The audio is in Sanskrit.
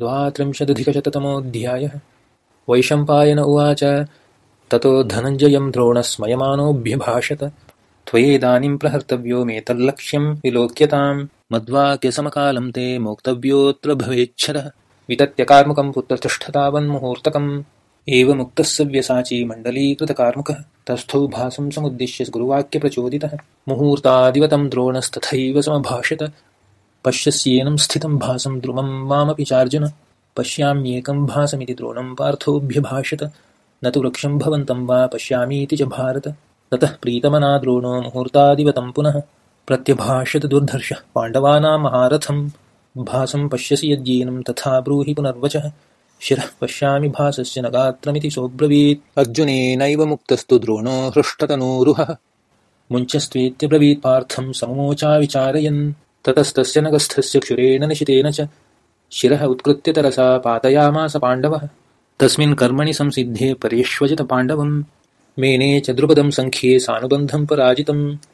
द्वात्रिंशदधिकशततमोऽध्यायः। वैशम्पायन उवाच ततो धनञ्जयं द्रोणस्मयमानोऽभ्यभाषत। त्वयेदानीं प्रहर्तव्यो मेतल्लक्ष्यं विलोक्यतां मद्वाक्यसमकालं ते मोक्तव्योऽत्र भवेच्छरः। वितत्यकार्मुकं पुत्रतिष्ठतावन्मुहूर्तकम्। एवमुक्तः सव्यसाची मण्डलीकृतकार्मुकः। तस्थौ भासं समुद्दिश्य गुरुवाक्यप्रचोदितः। मुहूर्तादिवतं द्रोणस्तथैव समभाषत पश्यस्येनं स्थितं भासं द्रुमं मामपि चार्जुन। पश्याम्येकं भासमिति द्रोणं पार्थोऽभ्यभाषत। न तु वृक्षं भवन्तं वा पश्यामीति च भारत। ततः प्रीतमना द्रोणो मुहूर्तादिवतं पुनः। प्रत्यभाषत दुर्धर्षः पाण्डवानां महारथं भासं पश्यसि यद्येनं तथा ब्रूहि पुनर्वचः। शिरः पश्यामि भासस्य न गात्रमिति सोऽब्रवीत्। अर्जुनेनैव मुक्तस्तु द्रोणो हृष्टतनूरुहः। मुञ्चस्त्वेत्यब्रवीत् पार्थं समोचा विचारयन् ततस्तस्य नगस्थस्य क्षुरेण निशितेन च। शिरः उत्कृत्य तरसा पातयामास पाण्डवः। तस्मिन् कर्मणि संसिद्धे पर्यश्वजित पाण्डवं मेने च द्रुपदं सङ्ख्ये सानुबन्धं पराजितम्